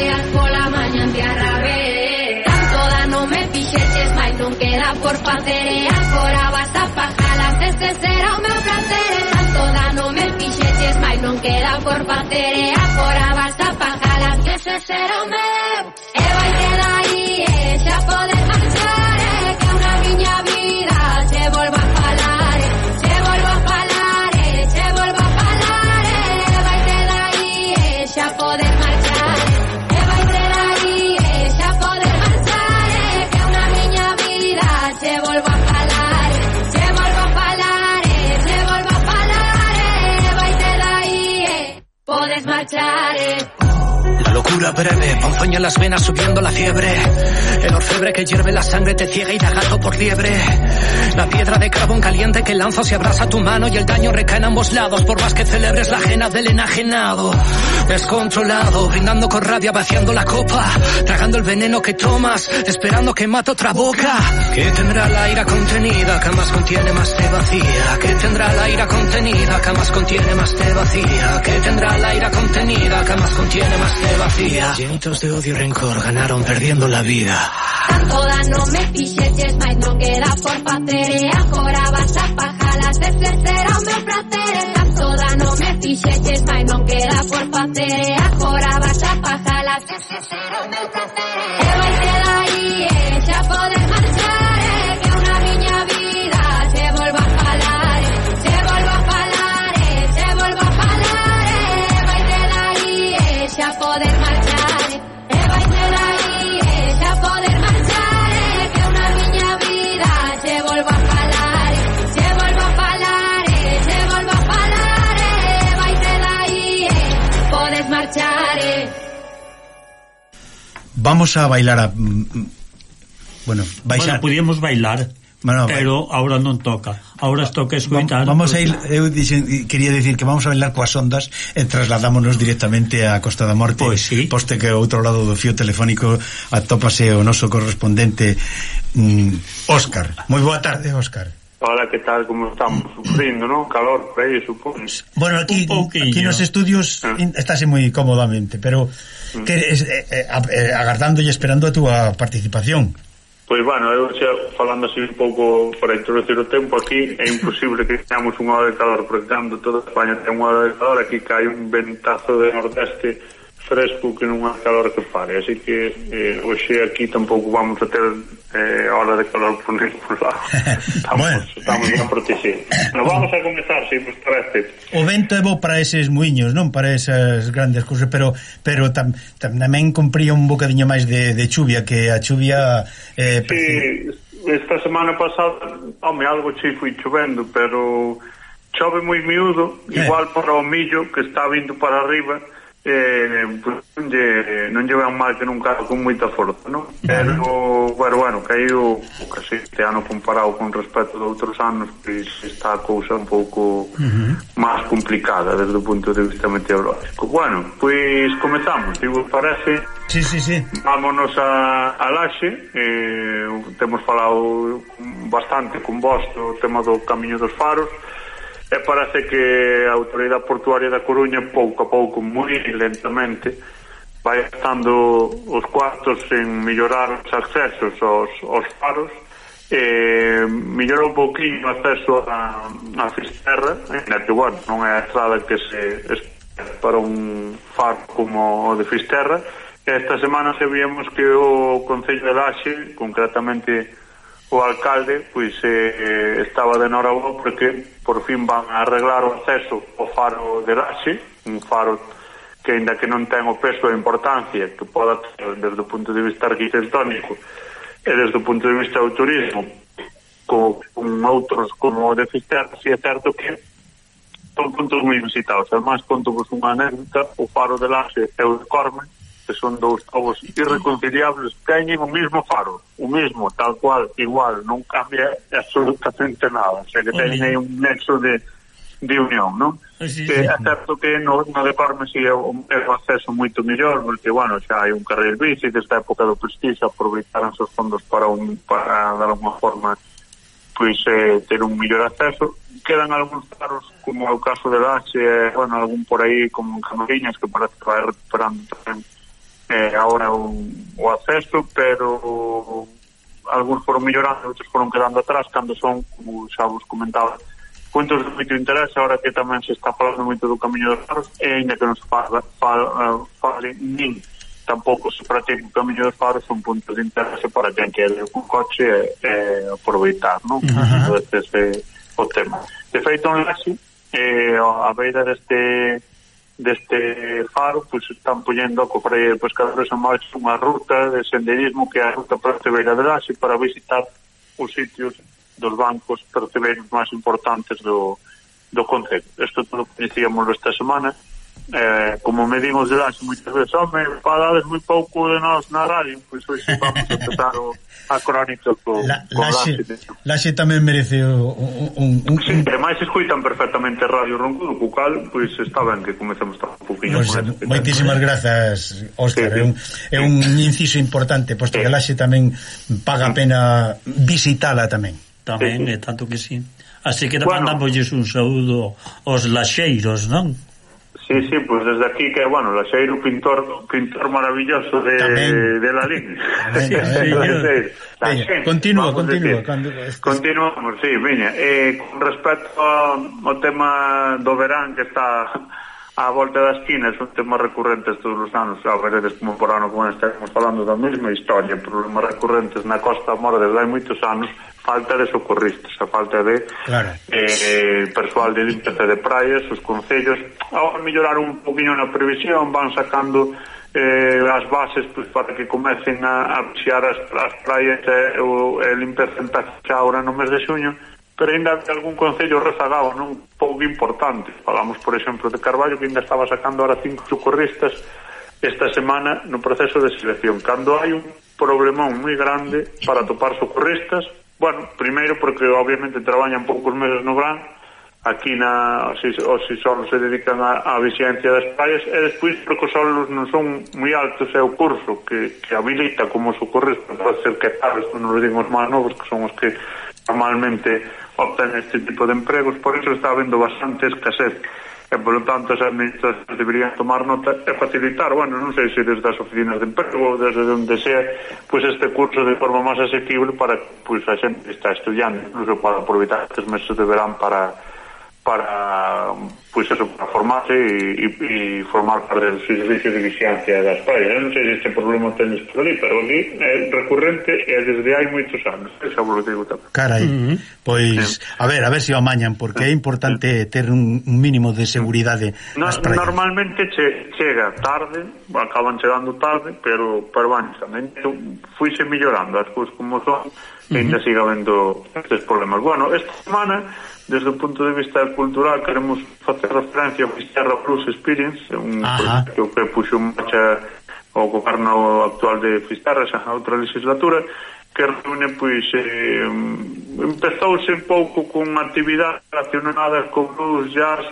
mareas pola maña en tierra verde Toda non me fixeches, mais non queda por facer E agora vas a pajalas, este será o meu placer. Toda non me fixeches, mais non queda por facer E agora vas a pajalas, ese será o meu E vai ter aí, e xa podes marchar. E que unha miña vida se volva a falar Se volva a falar, se volva a falar E vai ter aí, e xa podes marchar. tatted. Locura breve, ponzoña las venas subiendo la fiebre. El orfebre que hierve la sangre te ciega y da gato por liebre. La piedra de carbón caliente que lanza se abraza tu mano y el daño recae en ambos lados por más que celebres la ajena del enajenado. Descontrolado, brindando con rabia, vaciando la copa, tragando el veneno que tomas, esperando que mate otra boca. Que tendrá la ira contenida, que más contiene más te vacía. Que tendrá la ira contenida, que más contiene más te vacía. Que tendrá la ira contenida, que más contiene más te vacía. vacía. Llenitos de odio y rencor ganaron perdiendo la vida. Tanto no me fixeches, mais non queda por facer E agora vas a pajalas, ese será o meu placer Estás toda no me fixeches, mais non queda por facer E agora vas a pajalas, ese será o meu placer vamos a bailar a mm, mm, bueno, baixar. Bueno, podíamos bailar. Bueno, pero ahora non toca. Ahora toca escoitar. Vamos a ir, eu dixen, quería decir que vamos a bailar coas ondas e trasladámonos directamente á Costa da Morte, pois sí. poste que ao outro lado do fio telefónico atópase o noso correspondente mm, Óscar. Moi boa tarde, Óscar. Hola, que tal, como estamos sufrindo, non? Calor, por aí. Bueno, aquí, aquí nos estudios ah. estáse moi cómodamente, pero mm. que, es, eh, eh, eh agardando e esperando a túa participación. Pois, pues, bueno, eu xa falando así un pouco para introducir o tempo aquí, é imposible que teñamos unha hora de calor, porque cando toda España ten unha hora de calor, aquí cae un ventazo de nordeste fresco que non há calor que pare así que eh, hoxe aquí tampouco vamos a ter eh, hora de calor por ningún lado estamos, bueno. estamos ben protegidos no, vamos a comenzar si vos parece. o vento é bo para eses muiños non para esas grandes cousas pero pero tam, tam, tamén compría un bocadiño máis de, de chuvia que a chuvia eh, sí, esta semana pasada home, algo si fui chovendo pero chove moi miúdo eh. igual para o millo que está vindo para arriba eh, pues, non, lle, non lle vai mal que non cae con moita forza, non? Pero, bueno, bueno, bueno caiu casi este ano comparado con respecto de outros anos, pois está a cousa un pouco uh -huh. máis complicada desde o punto de vista meteorológico. Bueno, pois comezamos, digo, parece... Sí, sí, sí. Vámonos a, a Laxe, eh, temos falado bastante con vos do tema do Camiño dos Faros, e parece que a Autoridade Portuaria da Coruña pouco a pouco, moi lentamente vai gastando os cuartos en mellorar os accesos aos, aos faros e mellora un pouquinho o acceso a, a Fisterra en que, bueno, non é a estrada que se espera para un faro como o de Fisterra. Esta semana sabíamos que o Concello de Laxe concretamente o alcalde pois eh, eh estaba de Norabó porque por fin van a arreglar o acceso ao faro de Raxe, un faro que ainda que non ten o peso e a importancia que poda ter desde o punto de vista arquitectónico e desde o punto de vista do turismo con, con outros como o de Fisterra, si é certo que son puntos moi visitados. Además, conto vos unha anécdota, o faro de Laxe e o de Cormen que son dous povos irreconciliables, teñen o mesmo faro, o mesmo, tal cual, igual, non cambia absolutamente nada, o sea, que teñen un nexo de, de unión, non? Sí, que eh, sí. é certo que no, no de Parma si é é un acceso moito mellor porque, bueno, xa hai un carril bici desta época do Prestige aproveitaran os fondos para, un, para dar unha forma pois eh, ter un mellor acceso quedan algúns carros como é o caso de Daxe, eh, bueno, algún por aí como en Camariñas que parece que vai recuperando tamén eh, ahora o, o acceso, pero algúns foron mellorando, outros foron quedando atrás cando son, como xa vos comentaba cuentos de moito interés, ahora que tamén se está falando moito do camiño dos faros e ainda que non se fale, fale, fale nin tampouco se pratica o camiño dos faros son punto de interés para quen que é un coche e, e aproveitar non? Uh -huh. Este ese, o tema de feito en Laxi eh, a beira deste deste faro pois, están poñendo a cofradía de pescadores a máis unha ruta de senderismo que é a ruta Percebeira de Laxe para visitar os sitios dos bancos percebeiros máis importantes do, do Concello. Isto todo coñecíamos esta semana eh, como me dimos de Lanxo moitas veces, home, falades moi pouco de nós na radio, pois hoxe vamos a empezar o, a crónica co, la, co Lanxe. Lanxe tamén merece o, un... un, un... Sí, máis escuitan perfectamente Radio Roncudo, co cal, pois está ben que comecemos tan un poquinho. Pues, moitísimas grazas, Óscar, sí, sí. é un, é un inciso importante, posto sí. que Lanxe tamén paga a pena visitala tamén. Tamén, sí. é eh, tanto que sí. Así que bueno. mandamos un saúdo aos laxeiros, non? Sí, sí, pues desde aquí que, bueno, la Xeiro pintor, pintor maravilloso de, Tamén. de la Lin. sí, sí, sí. Continúa, continúa. Cando... Continuamos, sí, viña. Eh, con respecto ao tema do verán que está a volta das Chinas un tema recurrentes todos os anos. A veredes como por ano como estamos falando da mesma historia problemas recurrentes na Costa Mora desde hai moitos anos falta de socorristas a falta de claro. eh, persoal de limpeza de praias os concellos. Ao mellorar un poquinho na previsión van sacando eh, as bases pues, para que comecen a, a as, as praias e eh, o, limpeza empeza xa ahora no mes de xuño pero ainda había algún concello rezagado non pouco importante. Falamos, por exemplo, de Carballo, que ainda estaba sacando ahora cinco socorristas esta semana no proceso de selección. Cando hai un problemón moi grande para topar socorristas, bueno, primeiro porque obviamente traballan poucos meses no gran, aquí na, si, o si só se dedican a, a vixiancia das praias, e despois porque os solos non son moi altos é o curso que, que habilita como socorrista pode ser que sabes, non nos os máis novos, que son os que normalmente optan este tipo de empregos, por iso está habendo bastante escasez. E polo tanto as administracións deberían tomar nota e facilitar, bueno, non sei se desde as oficinas de emprego ou desde onde sea, pois este curso de forma máis asequible para pois a xente que está estudiando, incluso para aproveitar estes meses de verán para para pois pues eso, para formarse e, e, e formar parte dos servicios de vigilancia das praias. Eu non sei se este problema tenes por ali, pero aquí é recurrente e desde hai moitos anos. Esa vos digo tamén. Carai, mm -hmm. pois, a ver, a ver se o amañan, porque é importante ter un, un mínimo de seguridade no, nas praias. Normalmente che, chega tarde, acaban chegando tarde, pero, pero avanzan. Fuise mellorando as cousas como son, e ainda siga vendo estes problemas. Bueno, esta semana desde o punto de vista cultural queremos facer referencia ao Fisterra Plus Experience, un Ajá. proxecto que puxo en marcha o goberno actual de Fisterra xa a outra legislatura que reúne pois eh, empezouse un pouco con actividades relacionadas con blues, jazz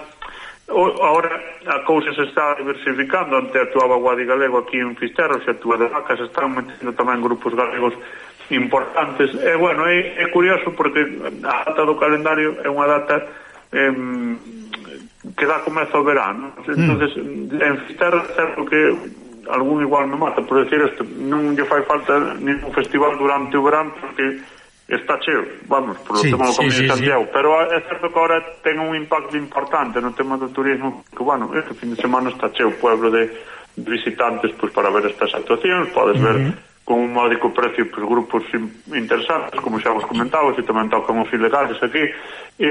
o, ahora a cousa se está diversificando ante actuaba Guadi Galego aquí en Fisterra xa actúa de vacas están metendo tamén grupos galegos importantes. E, bueno, é, é curioso porque a data do calendario é unha data eh, que dá comezo ao verano. entonces mm. en Fisterra, certo que algún igual me mata, por decir isto, non lle fai falta ningún festival durante o verán porque está cheo, vamos, por sí, tema do Camino sí, de Santiago, sí, sí. pero ah, é certo que ahora ten un impacto importante no tema do turismo, que, bueno, este fin de semana está cheo o pueblo de visitantes pois, para ver estas actuacións, podes. Ver con un módico precio por pues, grupos interesantes, como xa vos comentaba, se tamén tocan os ilegales aquí, e,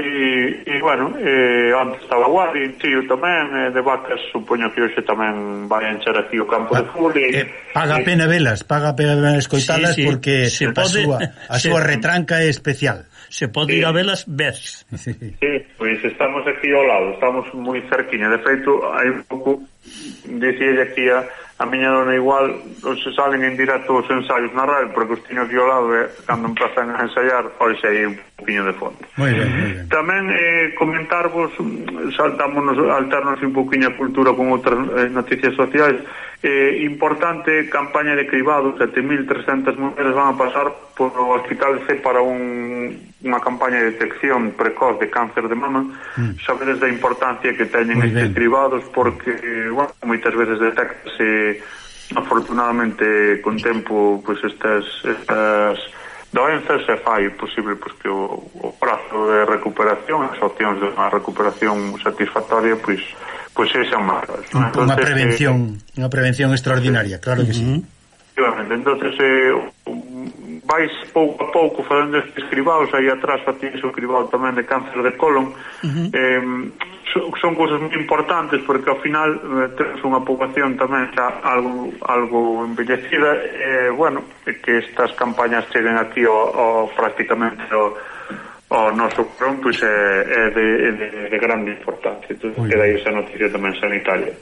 e bueno, e, antes estaba Guadi, tío tamén, e, de vacas, supoño que hoxe tamén vai a encher aquí o campo pa, de fútbol. E, eh, paga e, pena velas, paga pena velas escoitalas, sí, sí, porque se pode, a, súa, a se, súa retranca é especial. Se pode ir a velas ver. Sí, pois estamos aquí ao lado, estamos moi cerquiña, de feito, hai un pouco, dicía aquí a a miña dona igual se salen en directo os ensaios na radio porque os tiño aquí ao lado e cando empezan a ensaiar hoxe aí un poquinho de fondo muy bien, muy bien. tamén eh, comentarvos mm, saltámonos alternos un poquinho a cultura con outras eh, noticias sociais eh, importante campaña de cribado, 7.300 mulleres van a pasar por o Hospital C para un, unha campaña de detección precoz de cáncer de mama, mm. sabedes da importancia que teñen estes cribados, porque, bueno, moitas veces detectase afortunadamente con tempo pues, estas, estas doenzas se fai posible pues, que o, o prazo de recuperación as opcións de unha recuperación satisfactoria pois pues, pois pues sexan malas. Unha entonces, prevención, eh, unha prevención extraordinaria, claro que uh -huh. sí. Efectivamente, entonces eh, vais pouco a pouco facendo estes cribados, aí atrás facías o cribado tamén de cáncer de colon, uh -huh. eh, son, son cousas moi importantes porque ao final eh, temos unha poboación tamén xa algo, algo envellecida, eh, bueno, que estas campañas cheguen aquí o, o prácticamente o, o noso prón pois, é, é, de, é de, de grande importancia entón, que dai esa noticia tamén sanitaria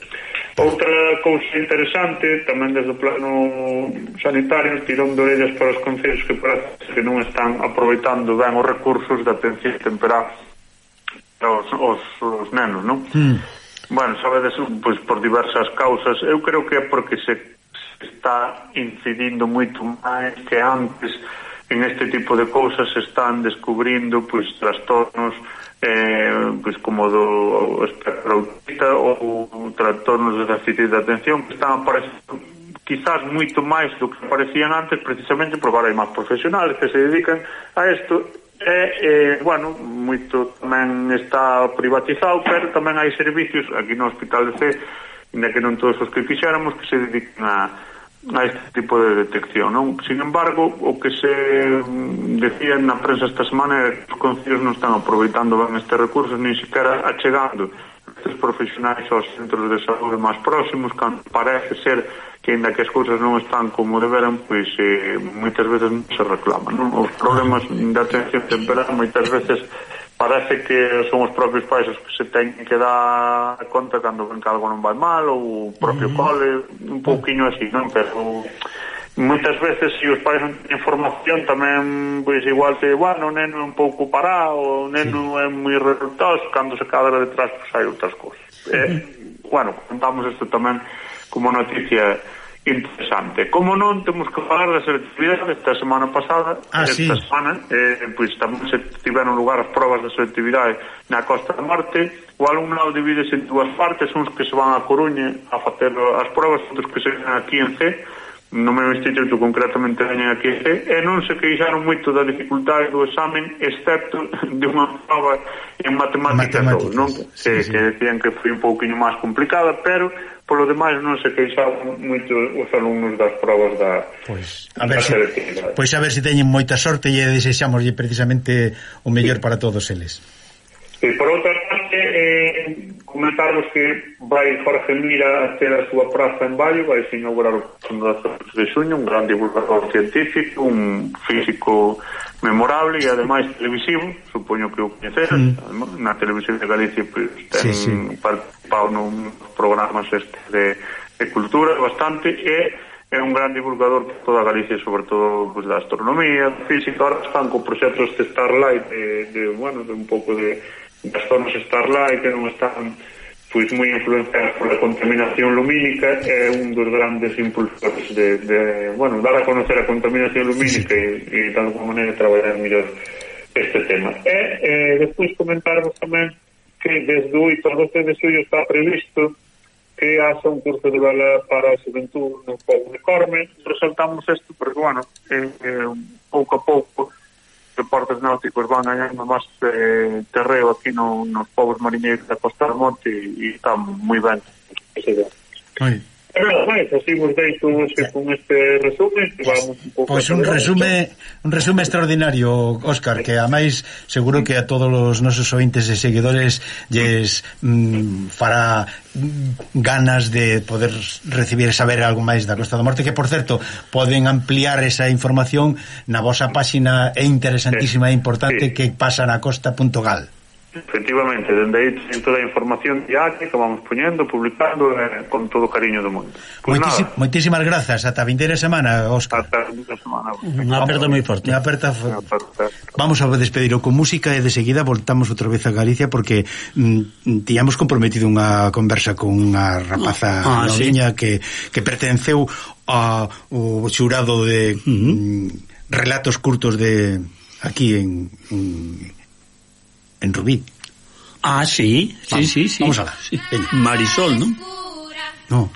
Outra cousa interesante tamén desde o plano sanitario tirón de orellas para os concellos que parece que non están aproveitando ben os recursos de atención temperada aos, os, os nenos, non? Mm. Bueno, sabedes, pois por diversas causas, eu creo que é porque se está incidindo moito máis que antes en este tipo de cousas están descubrindo pois trastornos eh, pois como do espectro autista ou trastornos de déficit de atención que están aparecendo quizás moito máis do que aparecían antes precisamente porque agora hai máis profesionales que se dedican a isto E, eh, bueno, moito tamén está privatizado, pero tamén hai servicios aquí no Hospital de C, ainda que non todos os que quixéramos, que se dedican a, a este tipo de detección. Non? Sin embargo, o que se decía na prensa esta semana é que os concellos non están aproveitando ben este recurso, nin sequera achegando os profesionais aos centros de saúde máis próximos, cando parece ser que ainda que as cousas non están como deberan, pois eh, moitas veces non se reclaman. Non? Os problemas de atención temperada moitas veces parece que son os propios pais os que se ten que dar conta cando ven que algo non vai mal ou o propio uh -huh. cole, un pouquiño así, non? Pero moitas veces se os pais non teñen formación tamén pois igual que, bueno, o neno é un pouco parado, o neno sí. é moi resultados, cando se cadra detrás pois hai outras cousas. Uh -huh. eh, bueno, contamos isto tamén como noticia interesante. Como non, temos que falar da selectividade esta semana pasada. Ah, esta sí. semana, eh, pois tamén se tiveron lugar as probas da selectividade na Costa da Marte. O alumnado divídese en dúas partes, uns que se van a Coruña a facer as probas, outros que se ven aquí en C, no meu instituto concretamente veñen aquí en C, e non se queixaron moito da dificultade do examen, excepto de unha prova en matemáticas, matemáticas. non? Sí, que, sí. que decían que foi un pouquinho máis complicada, pero Polo demais non se queixaban moito os alumnos das provas da pois, pois a ver se Pois a ver se teñen moita sorte e desexamoslle precisamente o mellor sí. para todos eles. E por outra parte, eh, Comentarvos que vai Jorge Mira a ter a súa praza en Baio, vai se inaugurar o 18 de xuño, un gran divulgador científico, un físico memorable e ademais televisivo, supoño que o coñeceras, mm. na televisión de Galicia pues, ten sí, sí. participado nun programas este de, de cultura bastante e é un gran divulgador de toda Galicia, sobre todo pues, da astronomía, física, ahora están co proxectos de Starlight, de, de, bueno, de un pouco de das zonas starlight que non están pois moi influenciadas pola contaminación lumínica é un dos grandes impulsores de, de bueno, dar a conocer a contaminación lumínica e, e de alguma maneira traballar mellor este tema. E eh, despois comentarvos tamén que desde 8 ao 12 de xullo está previsto que haxa un curso de bala para a juventud no Pau de Corme. Resaltamos isto porque, bueno, eh, eh, pouco a pouco deportes náuticos van gañando máis eh, terreo aquí no, nos povos mariñeiros da Costa do Monte e, e moi ben. Moi. É verdade, así vos deixo con este resumen que vamos un pouco... Pois pues un resume, un resume extraordinario, Óscar, que a máis seguro que a todos os nosos ointes e seguidores lles mm, fará ganas de poder recibir e saber algo máis da Costa da Morte, que por certo poden ampliar esa información na vosa páxina é interesantísima e importante que pasa na costa.gal. Efectivamente, dende aí ten toda a información diaria que vamos poñendo, publicando eh, con todo o cariño do mundo. Pois pues Moitísim, moitísimas grazas, ata a vindeira semana, Óscar. Ata a vindeira semana. Unha aperta moi forte. Unha aperta... aperta. Vamos a despedirlo con música e de seguida voltamos outra vez a Galicia porque mm, mm tíamos comprometido unha conversa con unha rapaza ah, ah noviña sí. que, que pertenceu ao xurado de uh -huh. mm, relatos curtos de aquí en, en en Rubí. Ah, sí, sí, ah, sí, sí. Vamos a ver. Sí. Marisol, ¿no? No.